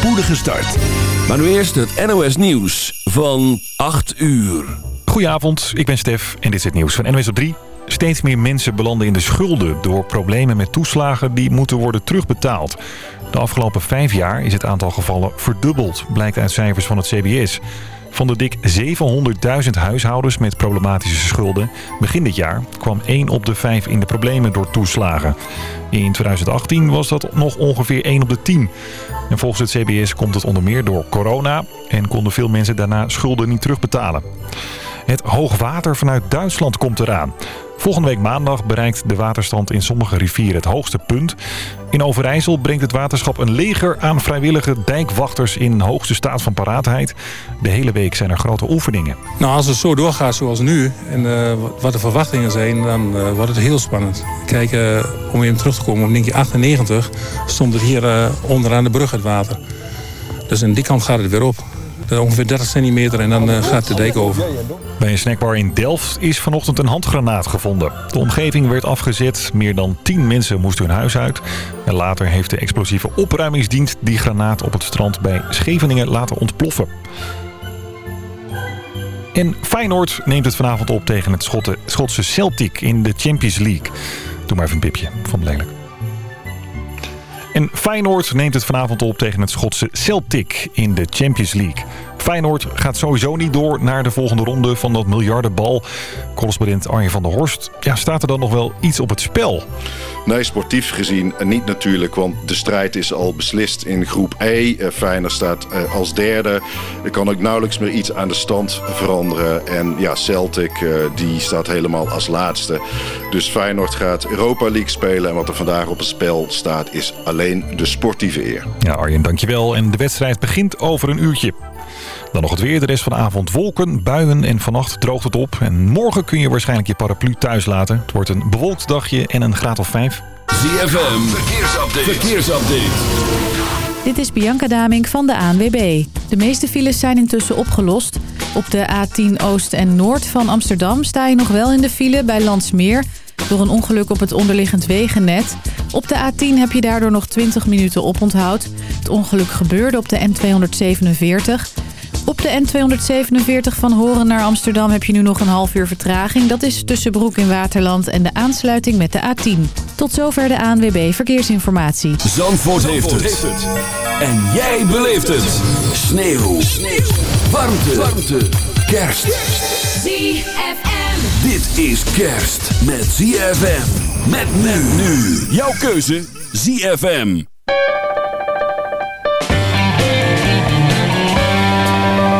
spoedige start. Maar nu eerst het NOS Nieuws van 8 uur. Goedenavond, ik ben Stef en dit is het nieuws van NOS op 3. Steeds meer mensen belanden in de schulden door problemen met toeslagen die moeten worden terugbetaald. De afgelopen vijf jaar is het aantal gevallen verdubbeld, blijkt uit cijfers van het CBS. Van de dik 700.000 huishoudens met problematische schulden begin dit jaar kwam 1 op de 5 in de problemen door toeslagen. In 2018 was dat nog ongeveer 1 op de 10. En volgens het CBS komt het onder meer door corona en konden veel mensen daarna schulden niet terugbetalen. Het hoogwater vanuit Duitsland komt eraan. Volgende week maandag bereikt de waterstand in sommige rivieren het hoogste punt. In Overijssel brengt het waterschap een leger aan vrijwillige dijkwachters in hoogste staat van paraatheid. De hele week zijn er grote oefeningen. Nou, als het zo doorgaat zoals nu en uh, wat de verwachtingen zijn, dan uh, wordt het heel spannend. Kijk, uh, om even terug te komen, op 1998 stond het hier onderaan de brug het water. Dus aan die kant gaat het weer op. Ongeveer 30 centimeter en dan gaat de dijk over. Bij een snackbar in Delft is vanochtend een handgranaat gevonden. De omgeving werd afgezet. Meer dan 10 mensen moesten hun huis uit. En later heeft de explosieve opruimingsdienst die granaat op het strand bij Scheveningen laten ontploffen. En Feyenoord neemt het vanavond op tegen het Schotse Celtic in de Champions League. Doe maar even een pipje, van lelijk. En Feyenoord neemt het vanavond op tegen het Schotse Celtic in de Champions League. Feyenoord gaat sowieso niet door naar de volgende ronde van dat miljardenbal. Correspondent Arjen van der Horst. Ja, staat er dan nog wel iets op het spel? Nee, sportief gezien niet natuurlijk. Want de strijd is al beslist in groep E. Feyenoord staat als derde. Er kan ook nauwelijks meer iets aan de stand veranderen. En ja, Celtic die staat helemaal als laatste. Dus Feyenoord gaat Europa League spelen. En wat er vandaag op het spel staat is alleen de sportieve eer. Ja, Arjen, dankjewel. En de wedstrijd begint over een uurtje. Dan nog het weer. De rest van de avond wolken, buien en vannacht droogt het op. En morgen kun je waarschijnlijk je paraplu thuis laten. Het wordt een bewolkt dagje en een graad of 5. ZFM, verkeersupdate. verkeersupdate. Dit is Bianca Damink van de ANWB. De meeste files zijn intussen opgelost. Op de A10 Oost en Noord van Amsterdam sta je nog wel in de file bij Landsmeer... door een ongeluk op het onderliggend wegennet. Op de A10 heb je daardoor nog 20 minuten oponthoud. Het ongeluk gebeurde op de N247... Op de N247 van Horen naar Amsterdam heb je nu nog een half uur vertraging. Dat is tussen Broek in Waterland en de aansluiting met de A10. Tot zover de ANWB Verkeersinformatie. Zandvoort, heeft, het. En jij beleeft het. Sneeuw. Sneeuw. Warmte. Warmte. Kerst. ZFM. Dit is kerst met ZFM. Met men nu. Jouw keuze ZFM.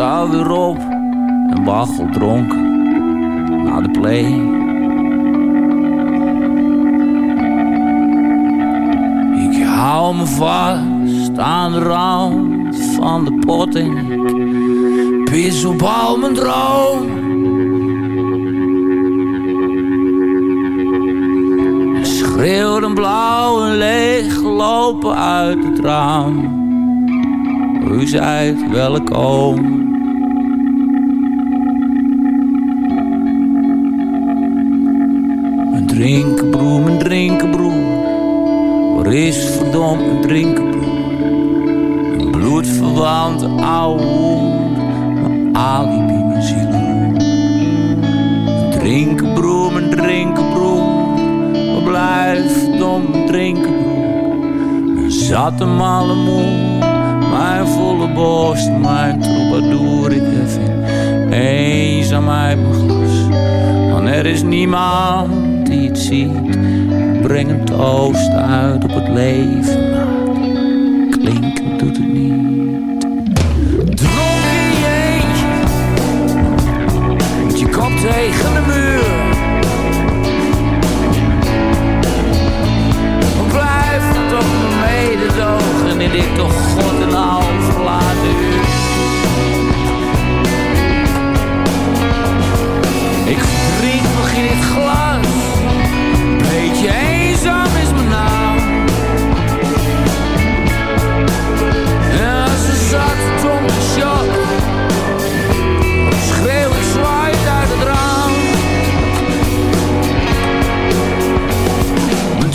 Sta weer op en waggel dronken naar de play. Ik hou me vast aan de rand van de potting. Pis op al mijn droom. En een blauw en leeg lopen uit het raam. U zijt welkom. Drinkenbroer, mijn drinkenbroer. Waar is verdomd mijn drinkenbroer? Een bloedverwante oude hond. Mijn alibi, mijn ziel. Mijn drinkenbroer, mijn drinkenbroer. Waar blijft verdomd mijn drinkenbroer? Mijn zatte malle moe. Mijn volle borst, mijn troubadour. Ik vind eenzaam uit mijn glas. Want er is niemand die het ziet, uit op het leven. Klinken doet het niet. Dronken in je eentje, met je komt tegen de muur. Blijf toch mededogen in dit toch god en al verlaten. Ik drink nog in dit glas je eenzaam is mijn naam. En als ze zat komt een shot, schreeuw ik zwaait uit het raam. Mijn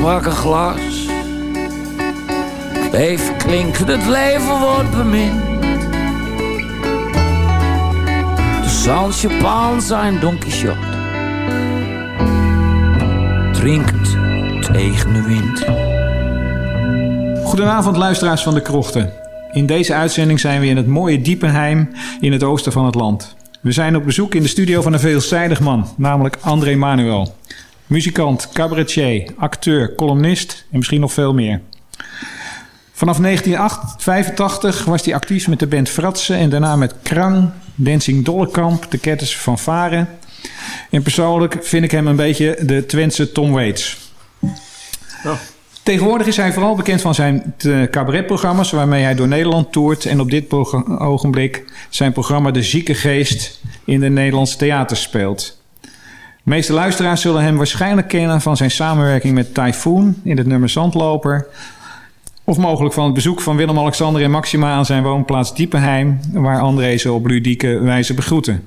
pak een glas. Even klinkt het leven wordt bemind. De Sans zijn Don Quixote. Drinkt tegen de wind. Goedenavond luisteraars van de Krochten. In deze uitzending zijn we in het mooie Diepenheim in het oosten van het land. We zijn op bezoek in de studio van een veelzijdig man, namelijk André Manuel. Muzikant, cabaretier, acteur, columnist en misschien nog veel meer. Vanaf 1985 was hij actief met de band Fratsen en daarna met Krang, Dancing Dollekamp, de Ketters van Varen. En persoonlijk vind ik hem een beetje de Twentse Tom Waits. Tegenwoordig is hij vooral bekend van zijn eh, cabaretprogramma's waarmee hij door Nederland toert en op dit ogenblik zijn programma De Zieke Geest in de Nederlandse theaters speelt. Meeste luisteraars zullen hem waarschijnlijk kennen van zijn samenwerking met Typhoon in het nummer Zandloper. Of mogelijk van het bezoek van Willem-Alexander en Maxima aan zijn woonplaats Diepenheim, waar André ze op ludieke wijze begroeten.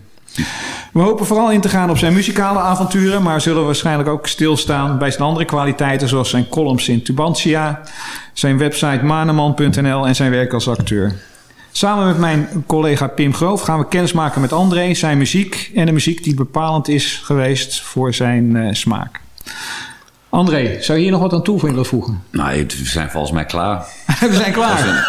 We hopen vooral in te gaan op zijn muzikale avonturen, maar zullen waarschijnlijk ook stilstaan bij zijn andere kwaliteiten, zoals zijn columns in Tubantia, zijn website maneman.nl en zijn werk als acteur. Samen met mijn collega Pim Groof gaan we kennismaken met André, zijn muziek en de muziek die bepalend is geweest voor zijn eh, smaak. André, zou je hier nog wat aan toe willen voegen? Nou, we zijn volgens mij klaar. we zijn klaar.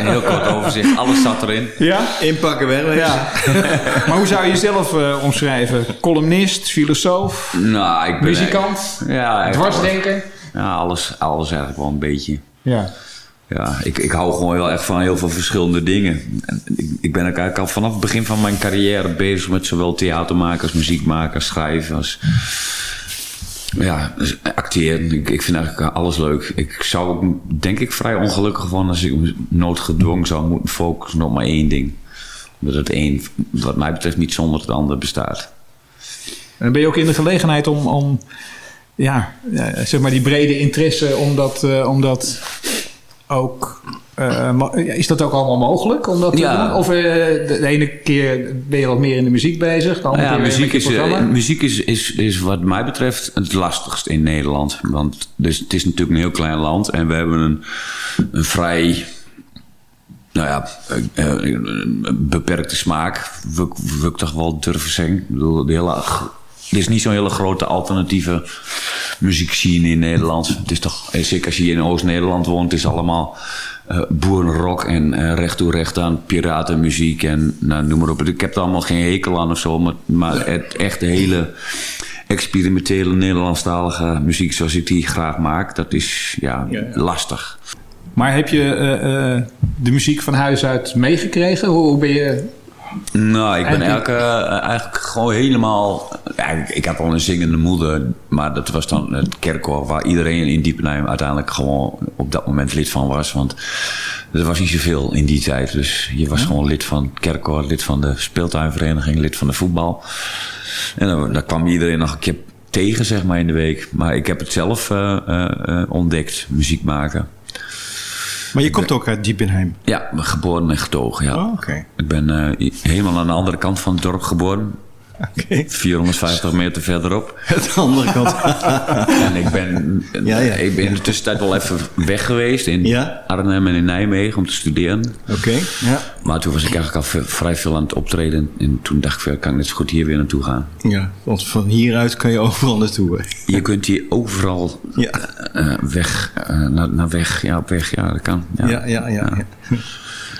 Een heel kort overzicht. Alles zat erin. Ja? Inpakken, wegwezen. Ja. maar hoe zou je jezelf eh, omschrijven? Columnist, filosoof, Nou, ik ben... muzikant, Ja, dwarsdenker? alles. Ja, alles, alles eigenlijk wel een beetje. Ja. Ja, ik, ik hou gewoon heel erg van heel veel verschillende dingen. En Ik, ik ben eigenlijk al vanaf het begin van mijn carrière bezig met zowel theater maken als muziek maken, als schrijven, als ja, dus acteren. Ik, ik vind eigenlijk alles leuk. Ik zou denk ik, vrij ongelukkig van als ik noodgedwongen zou moeten focussen op maar één ding. Omdat het één, wat mij betreft, niet zonder het ander bestaat. En ben je ook in de gelegenheid om, om ja, eh, zeg maar die brede interesse, om dat, eh, ook. eh, is dat ook allemaal mogelijk om dat te Ja. doen? Of eh, de, de ene keer ben je wat meer in de muziek bezig, de andere Ja, muziek, is, eh, muziek is, is, is wat mij betreft het lastigst in Nederland. Want dus, het is natuurlijk een heel klein land en we hebben een, een vrij nou ja, een beperkte smaak. Wil ik- wil ik toch wel durven zeggen. Ik bedoel, de hele, er is niet zo'n hele grote alternatieve muziekscene in Nederland. Het is toch, eh, zeker als je hier in Oost-Nederland woont, het is allemaal eh boerenrock en eh, recht toe recht aan piratenmuziek en nou, noem maar op. Ik heb er allemaal geen hekel aan of zo, maar, maar het echt hele experimentele Nederlandstalige muziek zoals ik die graag maak, dat is ja, lastig. Maar heb je de muziek van huis uit meegekregen? Hoe ben je... Nou, ik ben Eigenlijk- eigenlijk, eh, eigenlijk gewoon helemaal... Ja, ik, had al een zingende moeder, maar dat was dan het kerkkoor... waar iedereen in Diepenheim uiteindelijk gewoon op dat moment lid van was. Want er was niet zoveel in die tijd. Dus je was gewoon lid van het kerkkoor, lid van de speeltuinvereniging... lid van de voetbal. En dan, dan kwam iedereen nog een keer tegen, zeg maar, in de week. Maar ik heb het zelf eh, eh, ontdekt, muziek maken. Maar je komt ook uit Diepenheim. Ja, geboren en getogen, ja. Oh, oké. Ik ben eh, helemaal aan de andere kant van het dorp geboren. Oké. 450 meter verderop. De andere kant. En ik ben, Ja, ja. ik ben in de tussentijd wel even weg geweest in Ja. Arnhem en in Nijmegen om te studeren. Oké. Ja. Maar toen was ik eigenlijk al vrij veel aan het optreden. En toen dacht ik, kan ik net zo goed hier weer naartoe gaan. ja. Want van hieruit kan je overal naartoe. hè. Je kunt hier overal Ja. eh, weg, eh, naar, naar weg, ja, op weg, ja, dat kan. Ja. Ja, ja, ja.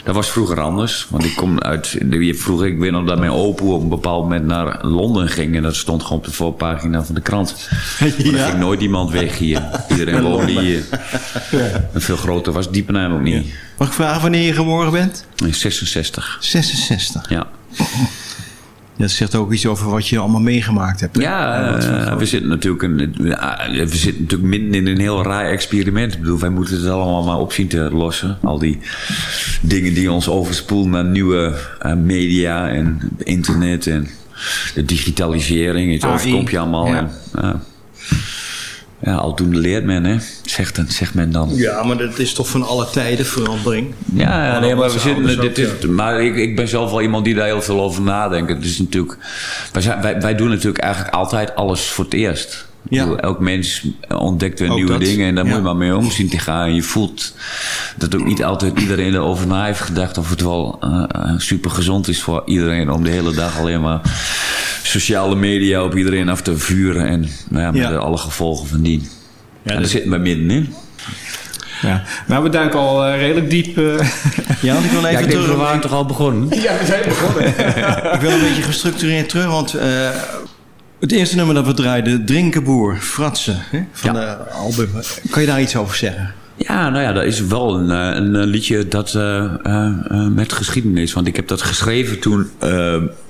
Dat was vroeger anders. Want ik kom uit. Vroeger, ik weet nog dat mijn opa op een bepaald moment naar Londen ging. En dat stond gewoon op de voorpagina van de krant. Maar er ging nooit iemand weg hier. Iedereen woonde hier. En veel groter was Diepenheim ook niet. Mag ik vragen wanneer je geboren bent? In 66. 66. Ja, Dat zegt ook iets over wat je allemaal meegemaakt hebt. hè? ja eh, we, zitten natuurlijk een, ja, we zitten natuurlijk midden in een heel raar experiment. Ik bedoel, wij moeten het allemaal maar op zien te lossen. Al die dingen die ons overspoelen naar nieuwe eh, media en internet en de digitalisering. Het overkomt je allemaal. ja. En, ja. Ja, aldoende leert men, hè? Zegt, dan- zegt men dan. Ja, maar dat is toch van alle tijden verandering. Ja, ja, nee, maar, we zitten, dit is, maar ik, ik ben zelf wel iemand die daar heel veel over nadenkt. Het is natuurlijk, wij, zijn, wij, wij doen natuurlijk eigenlijk altijd alles voor het eerst. Ja. Elk mens ontdekt weer Ook nieuwe dat, dingen en daar ja. moet je maar mee om zien te gaan. En je voelt dat ook niet altijd iedereen erover na heeft gedacht of het wel eh, super gezond is voor iedereen om de hele dag alleen maar sociale media op iedereen af te vuren. En nou ja, met Ja. alle gevolgen van die. en daar dat- zitten we middenin. Ja. Nou, we duiken al eh, redelijk diep. eh. Ja, want ik wil Ja, even denk, we terug. waren toch al begonnen? ja, we zijn begonnen. Ik wil een beetje gestructureerd terug, want eh, het eerste nummer dat we draaiden, Drinkenboer, Fratsen, hè, van Ja. de album. Kan je daar iets over zeggen? Ja, nou ja, dat is wel een, eh, een eh, liedje dat eh, met geschiedenis. Want ik heb dat geschreven toen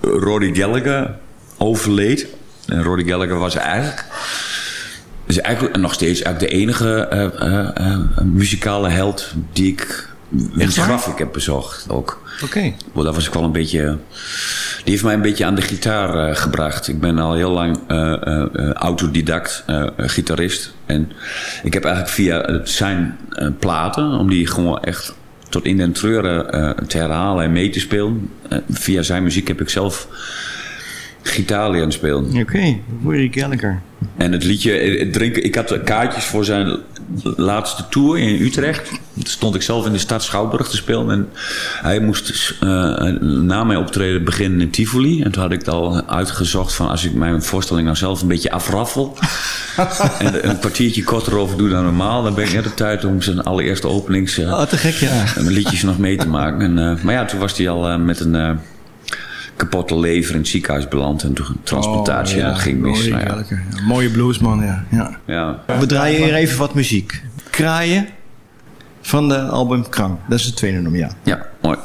Rory Gallagher overleed. En Rory Gallagher was eigenlijk... Is eigenlijk nog steeds eigenlijk de enige muzikale held die ik waar? graf ik heb bezocht ook. Oké. Wel, dat was ik wel een beetje. Die heeft mij een beetje aan de gitaar eh, gebracht. Ik ben al heel lang eh, autodidact, gitarist. En ik heb eigenlijk via zijn platen, om die gewoon echt tot in den treuren te herhalen en mee te spelen. via zijn muziek heb ik zelf gitaar leren spelen. Oké, Rory Gallagher. En het liedje, eh, het drinken, ik had kaartjes voor zijn laatste tour in Utrecht. Toen stond ik zelf in de stad Schouwburg te spelen. En hij moest eh, na mijn optreden beginnen in Tivoli. En toen had ik het al uitgezocht van als ik mijn voorstelling nou zelf een beetje afraffel. en een kwartiertje korter over doe dan normaal. Dan ben ik net op tijd om zijn allereerste openings eh, Oh, te gek, ja. mijn liedjes nog mee te maken. En, maar ja, toen was hij al met een kapotte lever in het ziekenhuis beland. En toen transplantatie Oh, en dat ging mis. Rory Nou ja. Mooie bluesman, ja. ja. Ja. We draaien hier even wat muziek. Kraaien van de album Krang. Dat is het tweede nummer, ja. ja, mooi.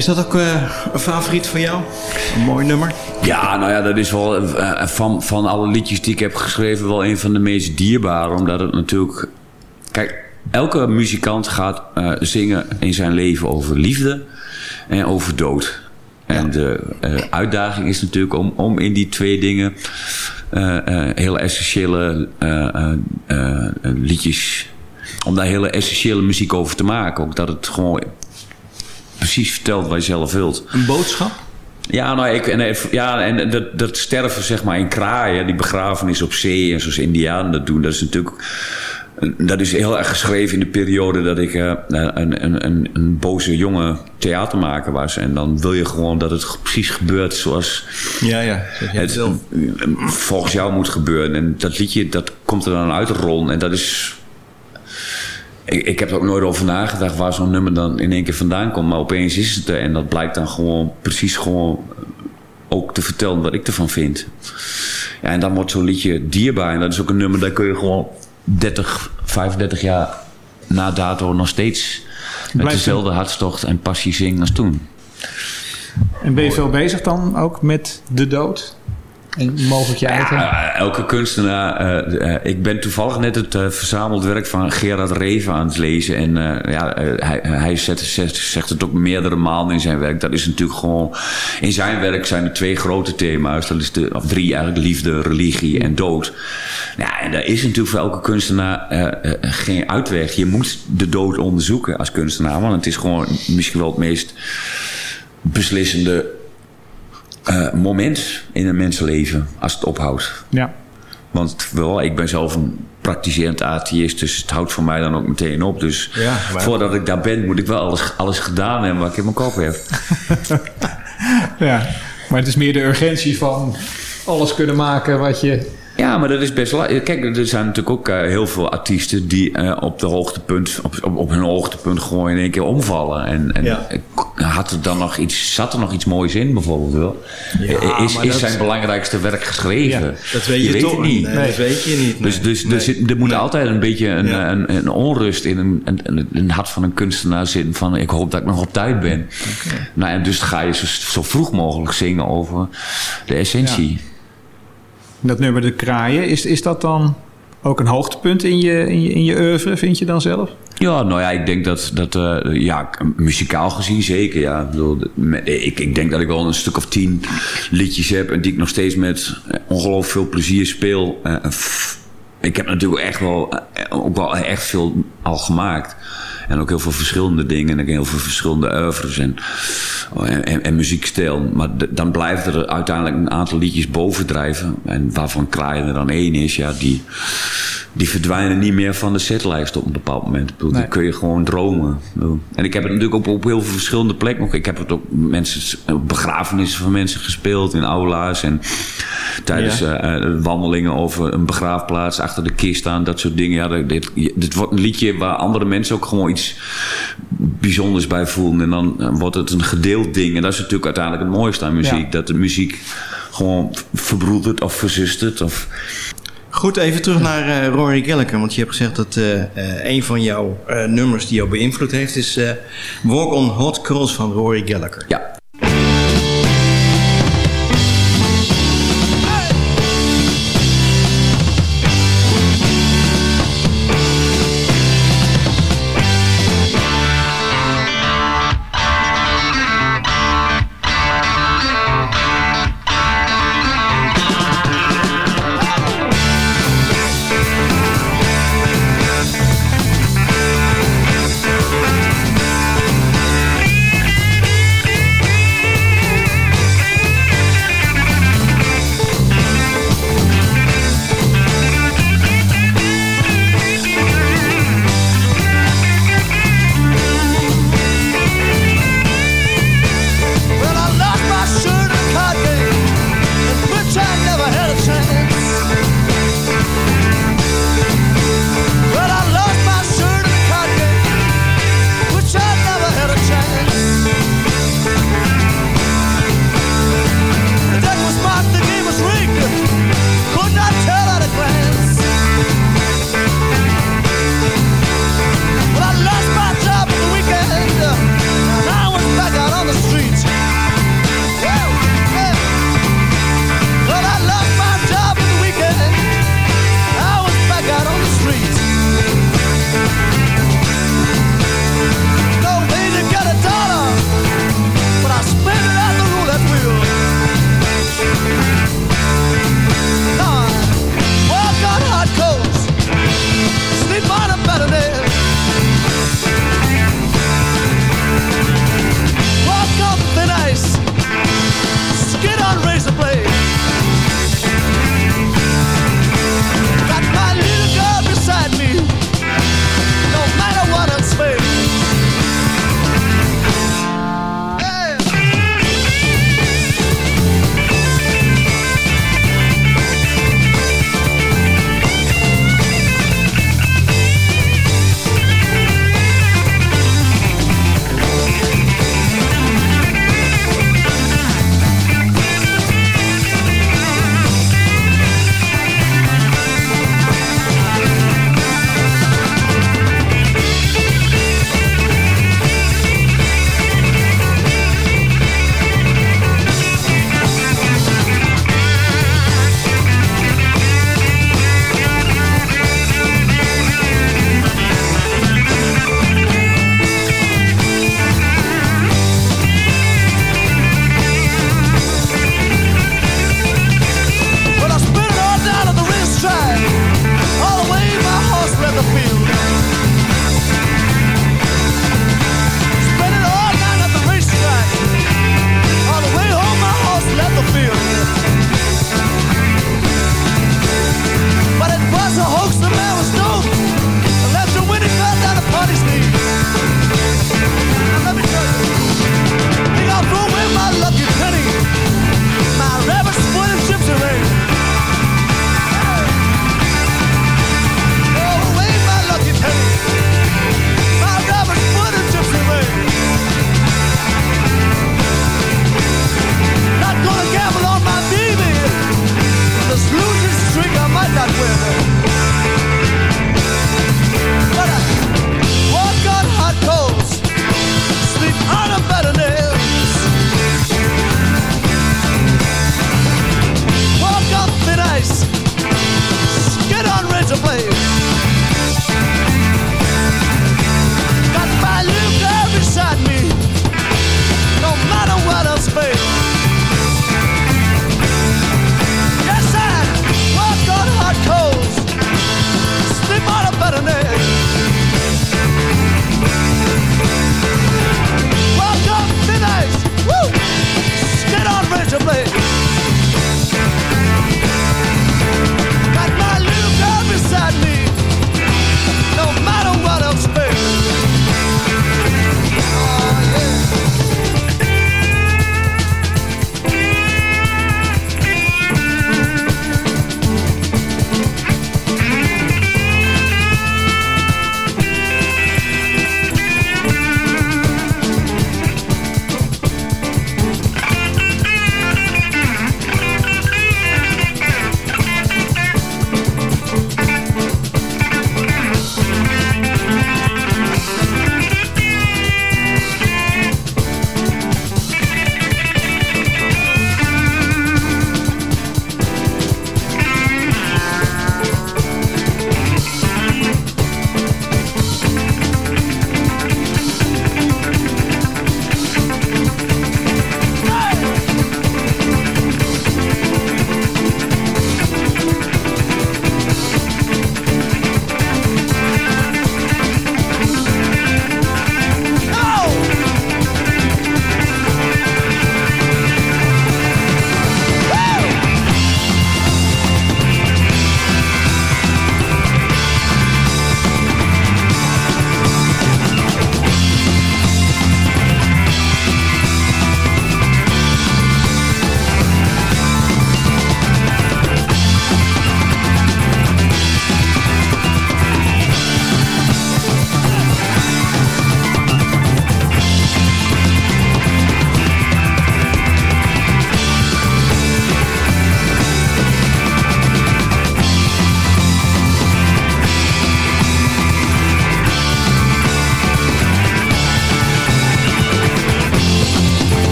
Is dat ook eh, een favoriet van jou? Een mooi nummer? Ja, nou ja, dat is wel eh, van, van alle liedjes die ik heb geschreven wel een van de meest dierbare. Omdat het natuurlijk... Kijk, elke muzikant gaat eh, zingen in zijn leven over liefde en over dood. En de uitdaging is natuurlijk om, om in die twee dingen hele essentiële liedjes... Om daar hele essentiële muziek over te maken. Ook dat het gewoon precies vertelt wat je zelf wilt. Een boodschap? Ja, nou, ik, en, ja, en dat, dat sterven zeg maar in kraaien, die begrafenis op zee en zoals Indianen dat doen, dat is natuurlijk. Dat is heel erg geschreven in de periode dat ik uh, een, een, een, een, boze jonge theatermaker was. En dan wil je gewoon dat het precies gebeurt zoals ja, ja, het volgens jou moet gebeuren. En dat liedje dat komt er dan uit de rol. En dat is ik, ik, heb er ook nooit over nagedacht waar zo'n nummer dan in één keer vandaan komt. Maar opeens is het er. En dat blijkt dan gewoon precies gewoon ook te vertellen wat ik ervan vind. Ja, en dan wordt zo'n liedje dierbaar. En dat is ook een nummer, daar kun je gewoon 30, 35 jaar na dato nog steeds met dezelfde hartstocht en passie zingen als toen. En ben je veel bezig dan ook met de dood? Mogelijk je? Ja, elke kunstenaar. Uh, uh, ik ben toevallig net het uh, verzameld werk van Gerard Reven aan het lezen. En ja, hij, hij zet, zegt, zegt het ook meerdere malen in zijn werk. Dat is natuurlijk gewoon. In zijn werk zijn er twee grote thema's. Dat is de, of drie eigenlijk: liefde, religie en dood. Ja, en daar is natuurlijk voor elke kunstenaar geen uitweg. Je moet de dood onderzoeken als kunstenaar. Want het is gewoon misschien wel het meest beslissende uh, moment in een mensenleven als het ophoudt. Ja. Want wel, ik ben zelf een praktiserend atheïst, dus het houdt voor mij dan ook meteen op. Dus ja, voordat ik daar ben, moet ik wel alles, alles gedaan hebben wat ik in mijn kop heb. ja, maar het is meer de urgentie van alles kunnen maken wat je ja, maar dat is best lastig. Kijk, er zijn natuurlijk ook uh, heel veel artiesten die uh, op de hoogtepunt, op, op, op, hun hoogtepunt gewoon in één keer omvallen. En, en ja. had er dan nog iets, zat er nog iets moois in bijvoorbeeld wel? Ja, is is zijn belangrijkste werk geschreven? Ja, dat weet je, je toch niet. Nee, dat weet je niet. Dus, dus, dus er moet altijd een beetje een, een, een, onrust in een, een, een, hart van een kunstenaar zitten van ik hoop dat ik nog op tijd ben. Okay. Nou, en dus ga je zo, zo vroeg mogelijk zingen over de essentie. Dat nummer De Kraaien, is, is dat dan ook een hoogtepunt in je, in, je, in je oeuvre, vind je dan zelf? Ja, nou ja, ik denk dat, dat uh, ja, muzikaal gezien zeker, ja. Ik, ik, denk dat ik wel een stuk of tien liedjes heb... en die ik nog steeds met ongelooflijk veel plezier speel. Uh, ik heb natuurlijk echt wel, ook wel echt veel al gemaakt. En ook heel veel verschillende dingen. En heel veel verschillende oeuvres en, en, en, muziekstijl. Maar dan blijft er uiteindelijk een aantal liedjes bovendrijven. En waarvan Kraaien er dan één is. Ja, die, die verdwijnen niet meer van de setlijst op een bepaald moment. Bedoel, nee. Dan kun je gewoon dromen. En ik heb het natuurlijk op, op heel veel verschillende plekken. Ik heb het ook mensen, begrafenissen van mensen gespeeld in aula's. En tijdens ja. uh, wandelingen over een begraafplaats achter de kist staan. Dat soort dingen. Ja, dit, dit wordt een liedje waar andere mensen ook gewoon iets bijzonders bij voelen. En dan wordt het een gedeeld ding. En dat is natuurlijk uiteindelijk het mooiste aan muziek. Ja. Dat de muziek gewoon verbroedert of verzustert. Of... Goed, even terug naar uh, Rory Gallagher. Want je hebt gezegd dat uh, uh, een van jouw nummers die jou beïnvloed heeft... is Walk on Hot Coals van Rory Gallagher. Ja.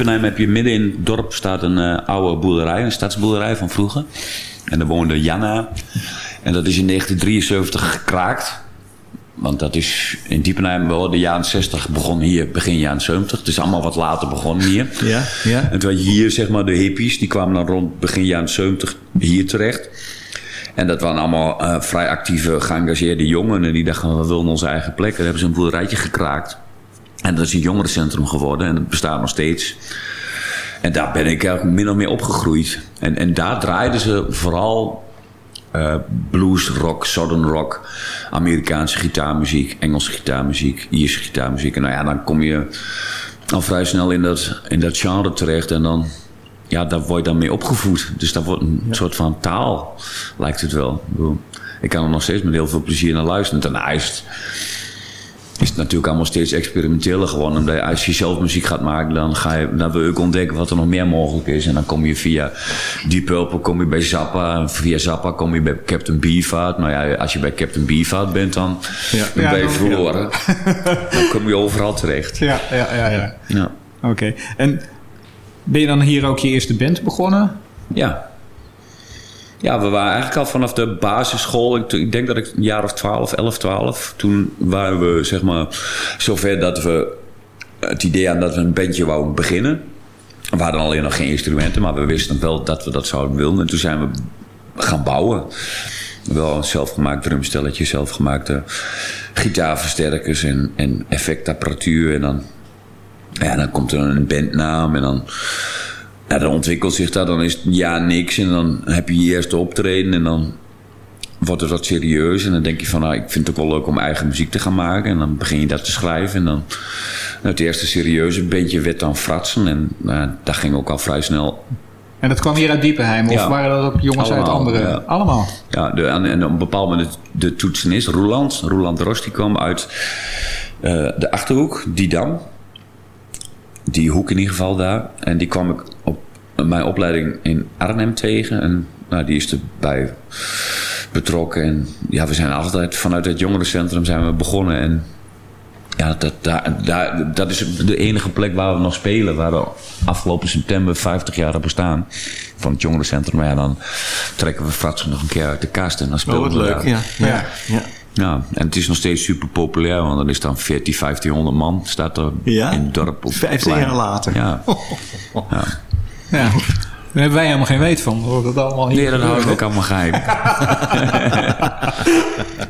Diepenheim heb je midden in het dorp staat een eh, oude boerderij, een stadsboerderij van vroeger. En daar woonde Janna. En dat is in 1973 gekraakt. Want dat is in Diepenheim wel de jaren 60 begon hier, begin jaren 70. Het is allemaal wat later begonnen hier. Ja, ja. En toen had je hier zeg maar de hippies, die kwamen dan rond begin jaren 70 hier terecht. En dat waren allemaal eh, vrij actieve, geëngageerde jongeren. En die dachten, we willen onze eigen plek. Daar hebben ze een boerderijtje gekraakt. En dat is een jongerencentrum geworden. En dat bestaat nog steeds. En daar ben ik eigenlijk min of meer opgegroeid. En, en daar draaiden ze vooral eh, blues, rock, southern rock, Amerikaanse gitaarmuziek, Engelse gitaarmuziek, Ierse gitaarmuziek. En nou ja, dan kom je al vrij snel in dat, in dat genre terecht. En dan, ja, daar word je dan mee opgevoed. Dus dat wordt een soort van taal, lijkt het wel. Ik, kan er nog steeds met heel veel plezier naar luisteren. En daarnaast is het natuurlijk allemaal steeds experimenteler geworden. Omdat als je zelf muziek gaat maken, dan, ga je, dan wil je ook ontdekken wat er nog meer mogelijk is. En dan kom je via Deep Purple kom je bij Zappa. En via Zappa kom je bij Captain Beefheart. Nou ja, als je bij Captain Beefheart bent, dan, Ja. dan Ja, ben je dan- verloren. Dan kom je overal terecht. Ja, ja, ja. ja. Ja. Oké. En ben je dan hier ook je eerste band begonnen? Ja. Ja, we waren eigenlijk al vanaf de basisschool. Ik, denk dat ik een jaar of 12, 11, 12. Toen waren we zeg maar zover dat we het idee hadden dat we een bandje wouden beginnen. We hadden alleen nog geen instrumenten, maar we wisten wel dat we dat zouden willen. En toen zijn we gaan bouwen. Wel een zelfgemaakt drumstelletje, zelfgemaakte gitaarversterkers en, en effectapparatuur. En dan, ja, dan komt er een bandnaam en dan ja, dan ontwikkelt zich dat, dan is het ja niks en dan heb je je eerste optreden en dan wordt het wat serieus en dan denk je van nou, ik vind het ook wel leuk om eigen muziek te gaan maken en dan begin je dat te schrijven en dan nou, het eerste serieuze bandje werd dan Fratsen en nou, dat ging ook al vrij snel. En dat kwam hier uit Diepenheim? Of Ja. waren dat ook jongens uit andere? ja. Allemaal? Ja, de, en, en op een bepaald moment de toetsenist, Roeland, Roeland Ros, die kwam uit eh, de Achterhoek, Didam. Die hoek in ieder geval daar. En die kwam ik op mijn opleiding in Arnhem tegen. En nou, die is erbij betrokken. En ja, we zijn altijd vanuit het jongerencentrum zijn we begonnen. En ja, dat, daar, daar, dat is de enige plek waar we nog spelen. Waar we afgelopen september 50 jaar hebben bestaan. Van het jongerencentrum. Maar ja, dan trekken we Fratsen nog een keer uit de kast. En dan spelen Oh, wat we leuk. daar. Ja, ja, ja. Ja, en het is nog steeds super populair, want dan is dan 14, 1500 man staat er Ja? in het dorp. Op 15 plein. jaar later. Ja. ja. Ja. Daar hebben wij helemaal geen weet van. Hoe dat allemaal hier Nee, dat hou ik gebeurt. ook allemaal geheim.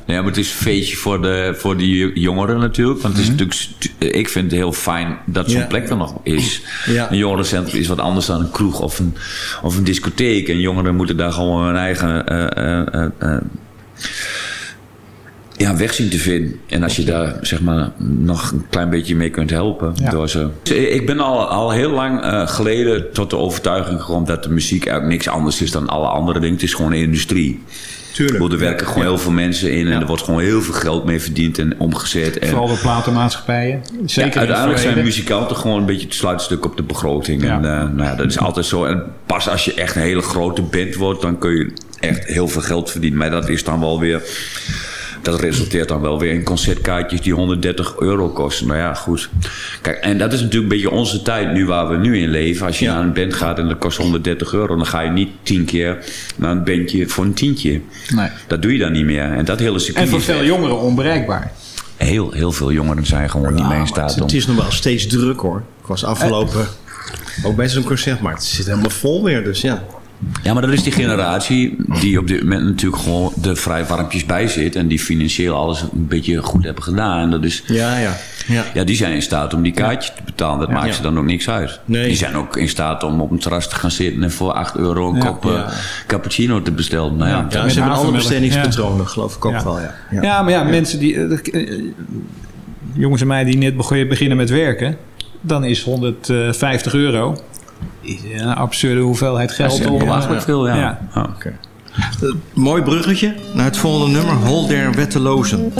nee, maar het is een feestje voor de, voor de jongeren natuurlijk. Want het is natuurlijk, stu- ik vind het heel fijn dat zo'n Mhm. Ja. plek er nog is. Ja. Een jongerencentrum is wat anders dan een kroeg of een, of een discotheek. En jongeren moeten daar gewoon hun eigen... eh, eh, eh, eh, ja, weg zien te vinden. En als je daar zeg maar nog een klein beetje mee kunt helpen. Ja. Door ze. Ik ben al, al heel lang eh, geleden tot de overtuiging gekomen dat de muziek eigenlijk niks anders is dan alle andere dingen. Het is gewoon een industrie. Tuurlijk. Er werken gewoon heel veel mensen in en er wordt gewoon heel veel geld mee verdiend en omgezet. En, Vooral de platenmaatschappijen. Zeker ja, uiteindelijk zijn muzikanten gewoon een beetje het sluitstuk op de begroting. En eh, nou ja, dat is altijd zo. En pas als je echt een hele grote band wordt, dan kun je echt heel veel geld verdienen. Maar dat is dan wel weer. Dat resulteert dan wel weer in concertkaartjes die 130 euro kosten. Nou ja, goed. Kijk, en dat is natuurlijk een beetje onze tijd nu waar we nu in leven. Als je Ja. naar een band gaat en dat kost 130 euro, dan ga je niet tien keer naar een bandje voor een tientje. Nee. Dat doe je dan niet meer. En dat hele circuit En voor veel jongeren onbereikbaar. Heel, heel veel jongeren zijn gewoon niet meer in staat om... Het is nog wel steeds druk hoor. Ik was afgelopen ook bij zo'n concert, maar het zit helemaal vol weer. Dus ja. Ja, maar dat is die generatie die op dit moment natuurlijk gewoon er vrij warmpjes bij zit. En die financieel alles een beetje goed hebben gedaan. En dat is, Ja, ja. ja. ja, die zijn in staat om die kaartje te betalen. Dat maakt Ja. ze dan ook niks uit. Nee. Die zijn ook in staat om op een terras te gaan zitten en voor 8 euro een Ja. kop eh, Ja. cappuccino te bestellen. Nou ja, Ja. Ze hebben een andere havermelk. bestedingspatronen, geloof ik ook Ja. wel. Ja. Ja, maar ja, mensen die... eh, eh, jongens en meiden die net beg- beginnen met werken... dan is 150 euro... is een absurde hoeveelheid geld. dat is om, belachelijk eh, veel, ja. ja. Ja. Eh, mooi bruggetje naar het volgende nummer, Hol der Wettelozen.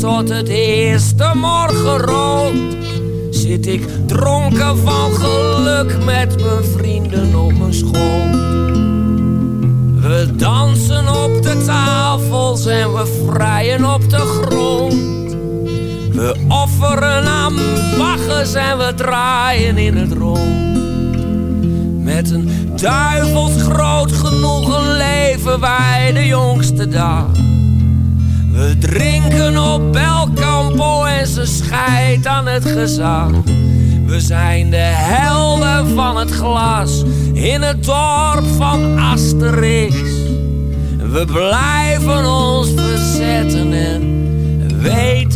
Tot het eerste morgenrood Zit ik dronken van geluk met mijn vrienden op mijn schoot We dansen op de tafels en we vrijen op de grond. We offeren aan baggers en we draaien in het rond. Met een duivels groot genoegen leven wij de jongste dag. We drinken op Belcampo en ze scheidt aan het gezag. We zijn de helden van het glas in het dorp van Asterix. We blijven ons verzetten en weten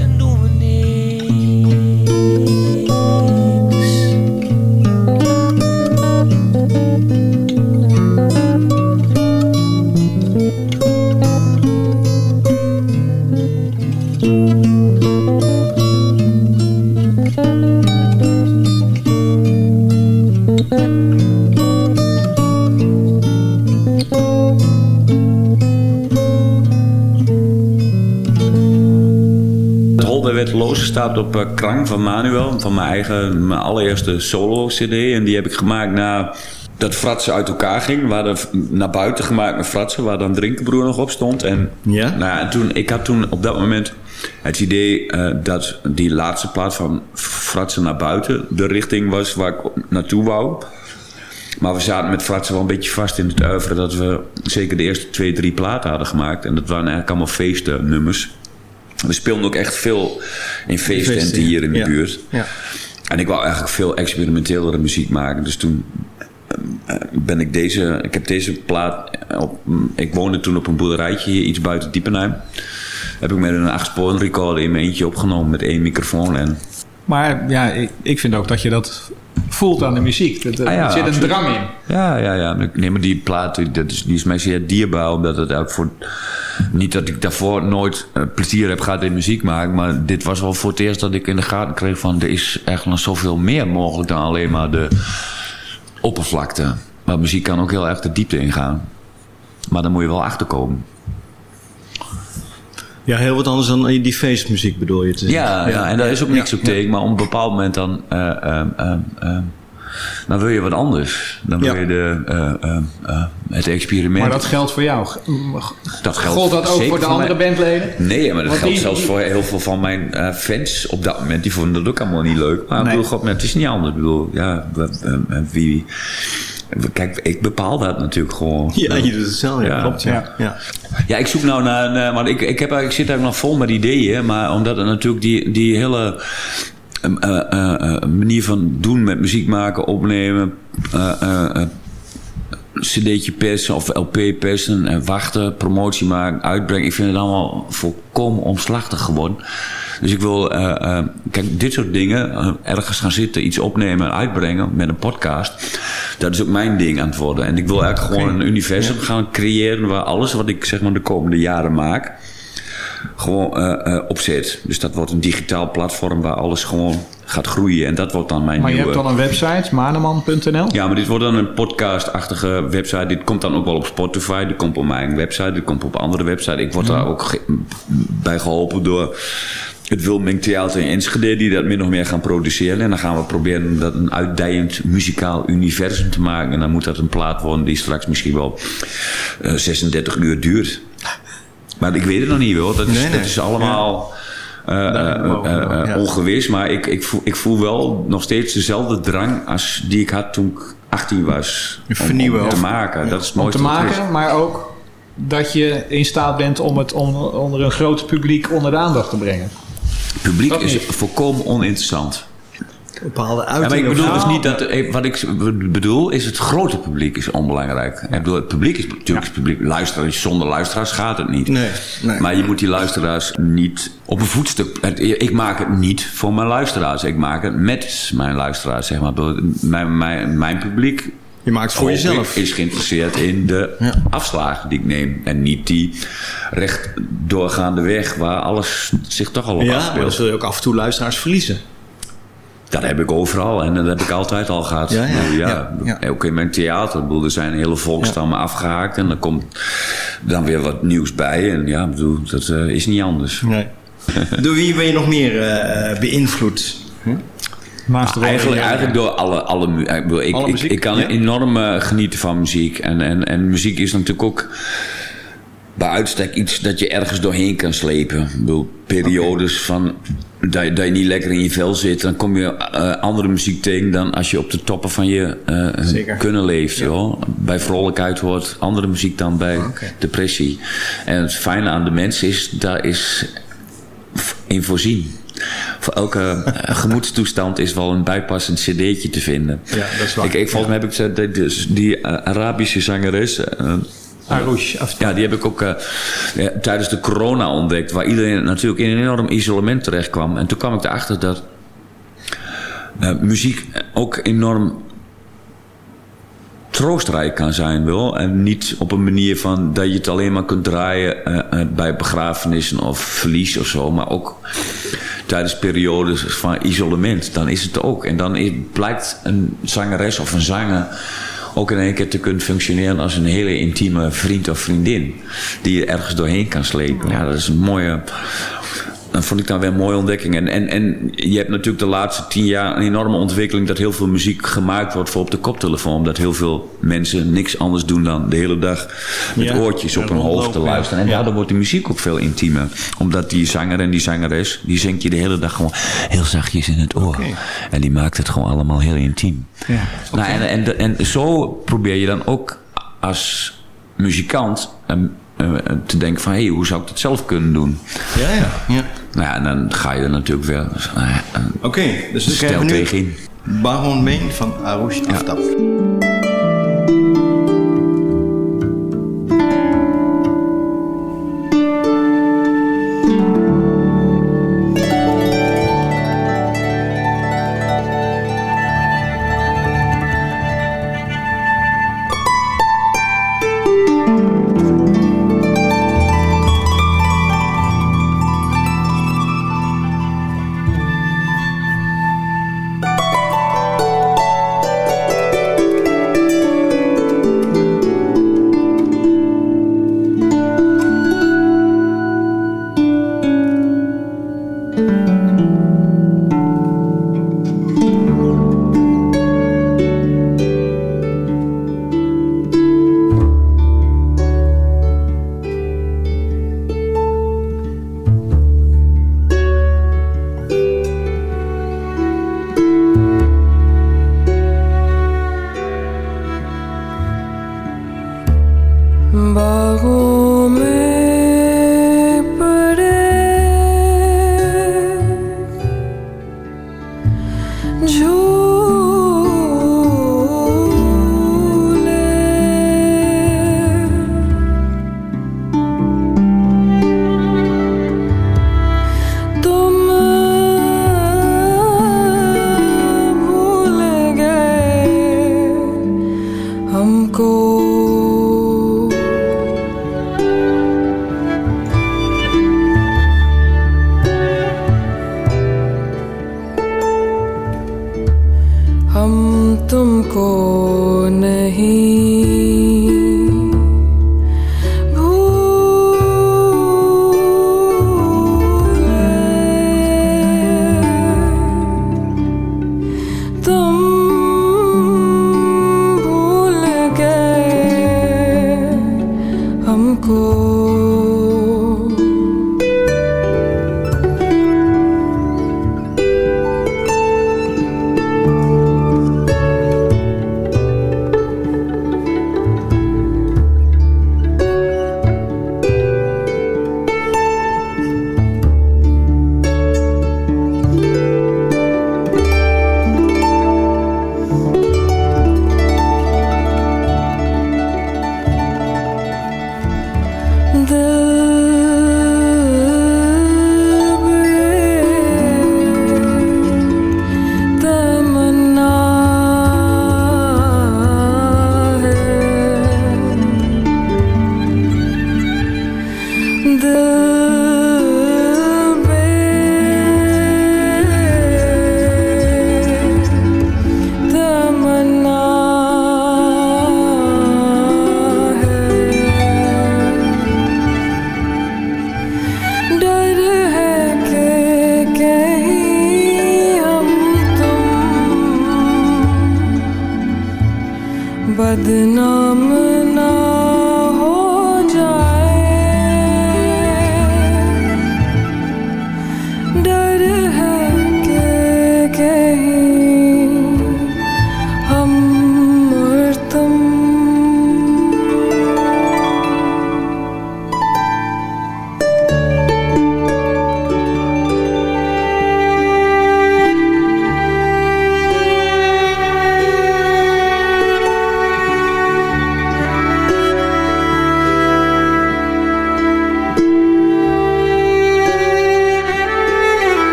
staat op eh, Krang van Manuel, van mijn eigen, mijn allereerste solo-cd. En die heb ik gemaakt na dat Fratsen uit elkaar ging. We hadden naar buiten gemaakt met Fratsen, waar dan Drinkenbroer nog op stond. En, Ja? Nou ja, en toen, ik had toen op dat moment het idee eh, dat die laatste plaat van Fratsen naar buiten de richting was waar ik naartoe wou. Maar we zaten met Fratsen wel een beetje vast in het uiveren dat we zeker de eerste twee, drie platen hadden gemaakt. En dat waren eigenlijk allemaal feestennummers. We speelden ook echt veel in feesttenten hier in de Ja. buurt. Ja. En ik wou eigenlijk veel experimentelere muziek maken. Dus toen eh, ben ik deze... Ik heb deze plaat... Op, ik woonde toen op een boerderijtje hier, iets buiten Diepenheim. Heb ik met een achtsporen recorder in mijn eentje opgenomen met één microfoon. En Maar ja, ik, ik vind ook dat je dat voelt aan de muziek. Dat, er Ah ja, zit een drang in. Ja, ja, ja. Nee, maar die plaat die- dat is, die is mij zeer dierbaar. Omdat het ook voor... Niet dat ik daarvoor nooit eh, plezier heb gehad in muziek maken. Maar dit was wel voor het eerst dat ik in de gaten kreeg van... Er is echt nog zoveel meer mogelijk dan alleen maar de oppervlakte. Maar muziek kan ook heel erg de diepte ingaan. Maar dan moet je wel achterkomen. Ja, heel wat anders dan die feestmuziek bedoel je te zeggen. Ja, ja, en daar is ook niks Ja, op tegen. Maar op een bepaald moment dan... eh, ehm, ehm, ehm, dan wil je wat anders. Dan wil Ja. je de, eh, ehm, eh, het experiment. Maar dat geldt voor jou. Dat geldt Gold dat ook voor de andere mij. bandleden? Nee, maar dat Want geldt die- zelfs die- voor heel veel van mijn eh, fans op dat moment. Die vonden dat ook allemaal niet leuk. Maar Nee. ik bedoel, het is niet anders. Ik bedoel, ja, eh, eh, wie... Kijk, ik bepaal dat natuurlijk gewoon. Ja, je doet het zelf, ja, klopt, ja. Ja. Ja, ik zoek nou naar... een, eh, want ik, ik, heb, ik zit eigenlijk nog vol met ideeën. Maar omdat het natuurlijk die, die hele... eh, eh, eh, eh, manier van doen met muziek maken, opnemen... cd'tje persen of LP persen en wachten, promotie maken, uitbrengen. Ik vind het allemaal volkomen omslachtig geworden. Dus ik wil, kijk, dit soort dingen, ergens gaan zitten, iets opnemen en uitbrengen met een podcast. Dat is ook mijn ding aan het worden. En ik wil eigenlijk gewoon een universum gaan creëren waar alles wat ik zeg maar de komende jaren maak, gewoon eh, eh, op zit. Dus dat wordt een digitaal platform waar alles gewoon gaat groeien. En dat wordt dan mijn Maar je nieuwe... hebt dan een website, maneman.nl. Ja, maar dit wordt dan een podcast-achtige website. Dit komt dan ook wel op Spotify. Dit komt op mijn website. Dit komt op andere websites. Ik word daar ook ge- bij geholpen door het Wilming Theater in Enschede... die dat min of meer gaan produceren. En dan gaan we proberen dat een uitdijend muzikaal universum te maken. En dan moet dat een plaat worden die straks misschien wel eh, 36 uur duurt. Maar ik weet het nog niet, hoor. Dat is, Nee, nee. Dat is allemaal... eh, eh, eh, ja. ongewis, maar ik, ik, voel, ik voel wel nog steeds dezelfde drang als die ik had toen ik 18 was. Om, Vernieuwen om te maken. Dat is het Om te maken, maar ook dat je in staat bent om het onder, onder een groot publiek onder de aandacht te brengen. Het publiek Dat is niet. volkomen oninteressant. Bepaalde Ja, maar ik uitingen. bedoel dus niet dat... Wat ik bedoel is het grote publiek is onbelangrijk. Ik bedoel, het publiek is natuurlijk het publiek. Luisteraars, zonder luisteraars gaat het niet. Nee, nee. Maar je moet die luisteraars niet op een voetstuk... Ik maak het niet voor mijn luisteraars. Ik maak het met mijn luisteraars, zeg maar. Ik bedoel, Mijn, mijn, mijn publiek Je maakt het voor jezelf. is geïnteresseerd in de Ja. afslagen die ik neem. En niet die recht doorgaande weg waar alles zich toch al op Ja, maar dan afspeelt. zul je ook af en toe luisteraars verliezen. Dat heb ik overal en dat heb ik altijd al gehad. Ja, ja, bedoel, ja, ja. Ook in mijn theater. Ik bedoel, er zijn hele volkstammen afgehaakt en er komt dan weer wat nieuws bij. En ja, ik bedoel, dat eh, is niet anders. Nee. Door wie ben je nog meer eh, beïnvloed? Naast de Eigenlijk, eigenlijk door alle, alle, ik, bedoel, ik, Alle muziek, ik kan ja. enorm eh, genieten van muziek. En, en, en muziek is natuurlijk ook bij uitstek iets dat je ergens doorheen kan slepen. Ik bedoel, periodes van dat je, dat je niet lekker in je vel zit, dan kom je eh, andere muziek tegen dan als je op de toppen van je eh, kunnen leeft. joh. Bij vrolijkheid hoort andere muziek dan bij depressie. En het fijne aan de mens is, daar is in voorzien. Voor elke eh, gemoedstoestand is wel een bijpassend cd'tje te vinden. Ja, dat is waar. Ik, ik, volgens mij heb ik ze- die, die, Arabische zangeres... eh, Ja, die heb ik ook eh, tijdens de corona ontdekt. Waar iedereen natuurlijk in een enorm isolement terecht kwam. En toen kwam ik erachter dat eh, muziek ook enorm troostrijk kan zijn wel. En niet op een manier van dat je het alleen maar kunt draaien eh, bij begrafenissen of verlies of zo. Maar ook tijdens periodes van isolement. Dan is het ook. En dan blijkt een zangeres of een zanger ook in één keer te kunnen functioneren als een hele intieme vriend of vriendin. Die je ergens doorheen kan slepen. Ja, dat is een mooie dat vond ik dan weer een mooie ontdekking. En, en, en je hebt natuurlijk de laatste tien jaar een enorme ontwikkeling dat heel veel muziek gemaakt wordt voor op de koptelefoon. Omdat heel veel mensen niks anders doen dan de hele dag met Ja, oortjes op hun hoofd te luisteren. En Ja. daardoor wordt de muziek ook veel intiemer. Omdat die zanger en die zangeres, die zingt je de hele dag gewoon heel zachtjes in het oor. En die maakt het gewoon allemaal heel intiem. Ja. Nou, en, en, en zo probeer je dan ook als muzikant eh, te denken van... hé, hey, hoe zou ik dat zelf kunnen doen? Ja, ja. ja. Nou ja, en dan ga je er natuurlijk weer uh, Oké, dus we stel krijgen nu tegenin. Baron Been van Arush Aftab.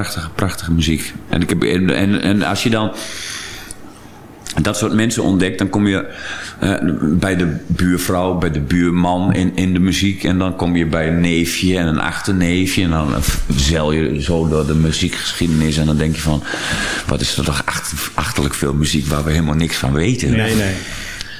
Prachtige, prachtige, muziek. En, ik heb, en, en, als je dan dat soort mensen ontdekt, dan kom je eh, bij de buurvrouw, bij de buurman in, in de muziek. En dan kom je bij een neefje en een achterneefje. En dan zeil je zo door de muziekgeschiedenis. En dan denk je van, wat is er toch achter, achterlijk veel muziek waar we helemaal niks van weten. Nee, nee.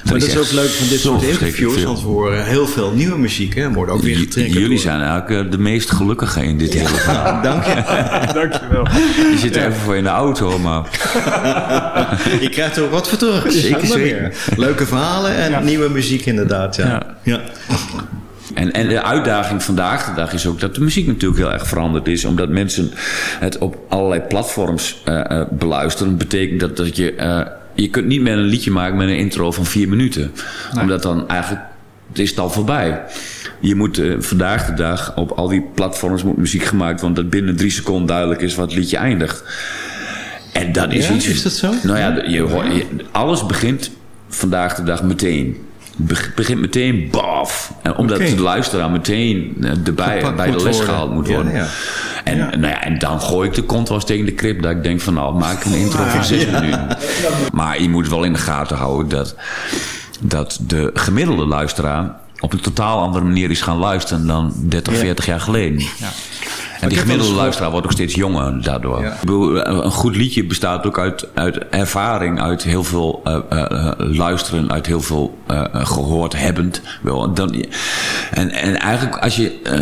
Maar dat is ook leuk van dit soort interviews, want we horen heel veel nieuwe muziek. Hè. Wordt ook weer getriggerd. Jullie zijn eigenlijk eh, de meest gelukkige in dit hele verhaal. Dank je. Dankjewel. Je zit er even voor in de auto, maar... Je krijgt er ook wat voor terug. Zeker, zeker. Leuke verhalen en nieuwe muziek inderdaad. Ja. Ja. Ja. En, en de uitdaging vandaag de dag is ook dat de muziek natuurlijk heel erg veranderd is. Omdat mensen het op allerlei platforms eh, eh, beluisteren. Dat betekent dat, dat je... eh, je kunt niet meer een liedje maken met een intro van vier minuten. Omdat dan eigenlijk... Het is al voorbij. Je moet eh, vandaag de dag op al die platforms moet muziek gemaakt... want dat binnen drie seconden duidelijk is wat het liedje eindigt. En dat is Ja, iets... is dat zo? Nou ja, je, hoort- je- alles begint vandaag de dag meteen. Beg- begint meteen baf. En omdat Oké. de luisteraar meteen eh, erbij Gepakt bij de les worden. gehaald moet Ja, worden. ja. En, Nou ja, en dan gooi ik de kont wel eens tegen de krip. Dat ik denk van nou, maak een intro van zes minuten. Maar je moet wel in de gaten houden dat, dat de gemiddelde luisteraar op een totaal andere manier is gaan luisteren dan 30, 40 jaar geleden. En die gemiddelde luisteraar wordt ook steeds jonger daardoor. Ja. Ik bedoel, Een goed liedje bestaat ook uit, uit ervaring, uit heel veel eh, eh, eh, luisteren, uit heel veel eh, eh, gehoord hebbend. Wel, dan, en, en eigenlijk als je eh,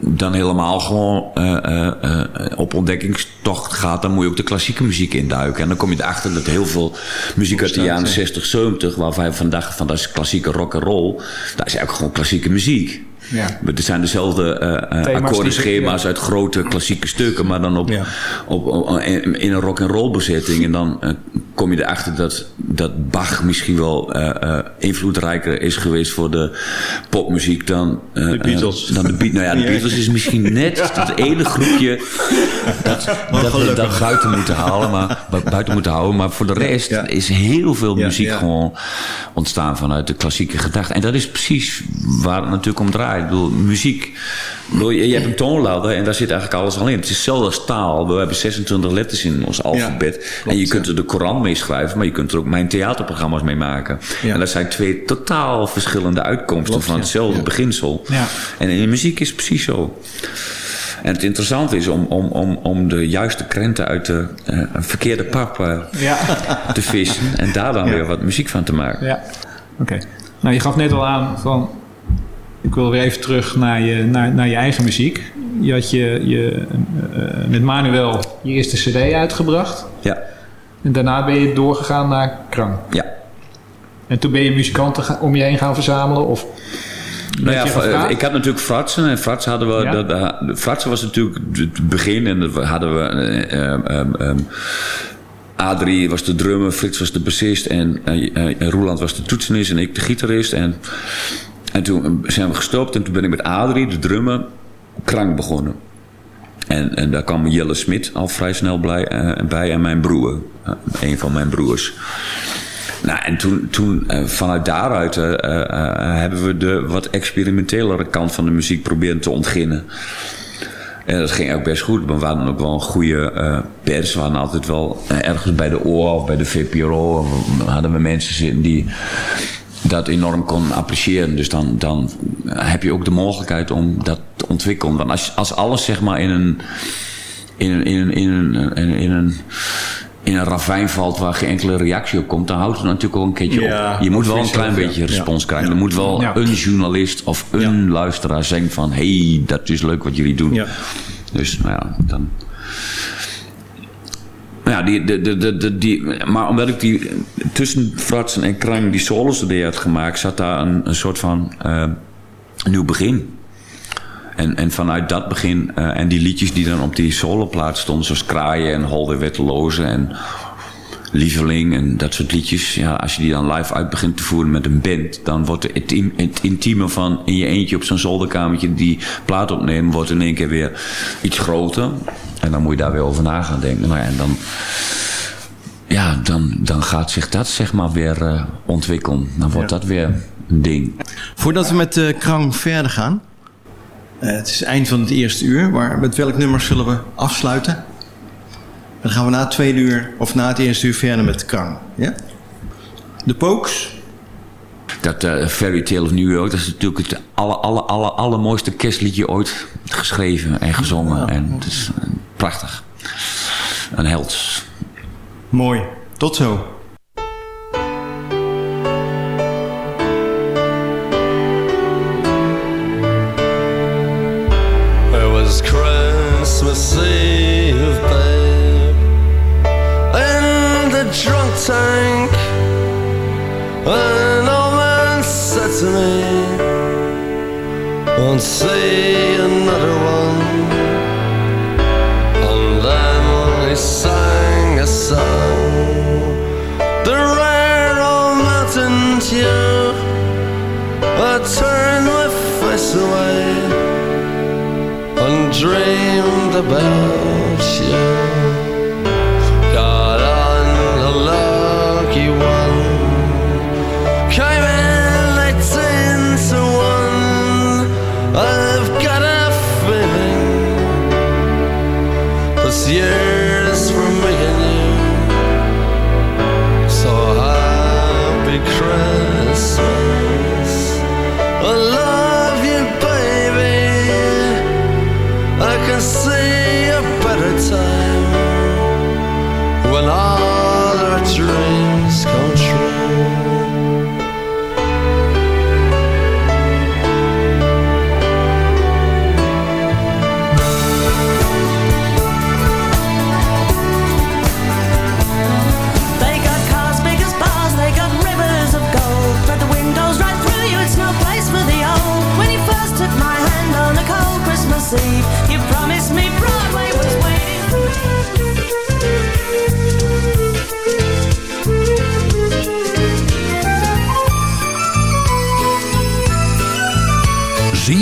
dan helemaal gewoon eh, eh, eh, op ontdekkingstocht gaat, dan moet je ook de klassieke muziek induiken. En dan kom je erachter dat heel veel muziek uit de jaren 60, 70, waarvan je vandaag van dat is klassieke rock en roll, dat is eigenlijk gewoon klassieke muziek. Ja. Het zijn dezelfde eh, eh, die- akkoordenschema's uit grote klassieke stukken, maar dan op, op, op- in een rock and roll bezetting. En dan eh, kom je erachter dat, dat Bach misschien wel eh, eh, invloedrijker is geweest voor de popmuziek dan eh, De Beatles. dan de, Be- nou ja, de. Beatles is misschien net het ene groepje dat, dat dat buiten moeten halen, maar bu- buiten moeten houden. Maar voor de rest Ja. is heel veel muziek ja. gewoon ontstaan vanuit de klassieke gedachte. En dat is precies waar het natuurlijk om draait. Ik bedoel, muziek. Bedoel, je, je hebt een toonladder en daar zit eigenlijk alles al in. Het is hetzelfde als taal. We hebben 26 letters in ons alfabet. en je kunt er de Koran mee schrijven, maar je kunt er ook mijn theaterprogramma's mee maken. Ja. En dat zijn twee totaal verschillende uitkomsten Klopt, van hetzelfde beginsel. Ja. En in de muziek is het precies zo. En het interessante is om, om, om, om de juiste krenten uit de eh, verkeerde pap eh, Ja. te vissen. En daar dan weer wat muziek van te maken. Ja, oké. Nou, je gaf net al aan van... Ik wil weer even terug naar je, naar, naar je eigen muziek. Je had je, je eh, met Manuel je eerste cd uitgebracht. Ja. En daarna ben je doorgegaan naar Krang. Ja. En toen ben je muzikanten om je heen gaan verzamelen? Of Nou ja, gevraagd? ik had natuurlijk Fratsen. En Fratsen hadden we... Ja? Dat, dat- Fratsen was natuurlijk het begin. En dat hadden we... eh, ehm, ehm, ehm, Adrie was de drummer, Frits was de bassist en eh, eh, Roeland was de toetsenist en ik de gitarist. En, en toen zijn we gestopt en toen ben ik met Adrie, de drummer, krank begonnen. En, en daar kwam Jelle Smit al vrij snel eh, bij en mijn broer, eh, een van mijn broers. Nou, en toen, toen eh, vanuit daaruit hebben we de wat experimentelere kant van de muziek proberen te ontginnen. En dat ging ook best goed. We hadden ook wel een goede pers. We hadden altijd wel ergens bij de OOR of bij de VPRO... hadden we mensen zitten die dat enorm konden appreciëren. Dus dan, dan heb je ook de mogelijkheid om dat ontwikkelen. Want als, als alles zeg maar in een... In een, in een, in een, in een, in een ravijn valt waar geen enkele reactie op komt, dan houdt het natuurlijk ook een keertje Ja, op. Je moet wel een klein beetje ja. respons Ja. krijgen. Er moet wel Ja. een journalist of een luisteraar zeggen van... hé, hey, dat is leuk wat jullie doen. Ja. Dus, nou ja, dan... Nou ja, die, de, de, de, de- die, maar omdat ik die tussen Fratsen en Krang die solos CD had gemaakt, zat daar een, een soort van eh, nieuw begin. En, en vanuit dat begin, eh, en die liedjes die dan op die soloplaat stonden, zoals Kraaien en Holder Wetteloze en Lieveling en dat soort liedjes. Ja, als je die dan live uit begint te voeren met een band, dan wordt het, het intieme van in je eentje op zo'n zolderkamertje die plaat opnemen, wordt in één keer weer iets groter. En dan moet je daar weer over na gaan denken. Nou ja, en dan, ja, dan, dan gaat zich dat zeg maar weer eh, ontwikkelen. Dan wordt dat weer een ding. Voordat we met eh Krang verder gaan. Eh, het is het eind van het eerste uur, maar met welk nummer zullen we afsluiten? Dan gaan we na het tweede uur, of na het eerste uur verder met Kang. Ja? De Pokes. Dat eh, Fairy Tale of New York, dat is natuurlijk het aller, aller, aller, allermooiste kerstliedje ooit geschreven en gezongen. En het is eh, prachtig. Een held. Mooi. Tot zo. "Won't see another one." And then he sang a song, the rare old mountain tune. I turned my face away and dreamed about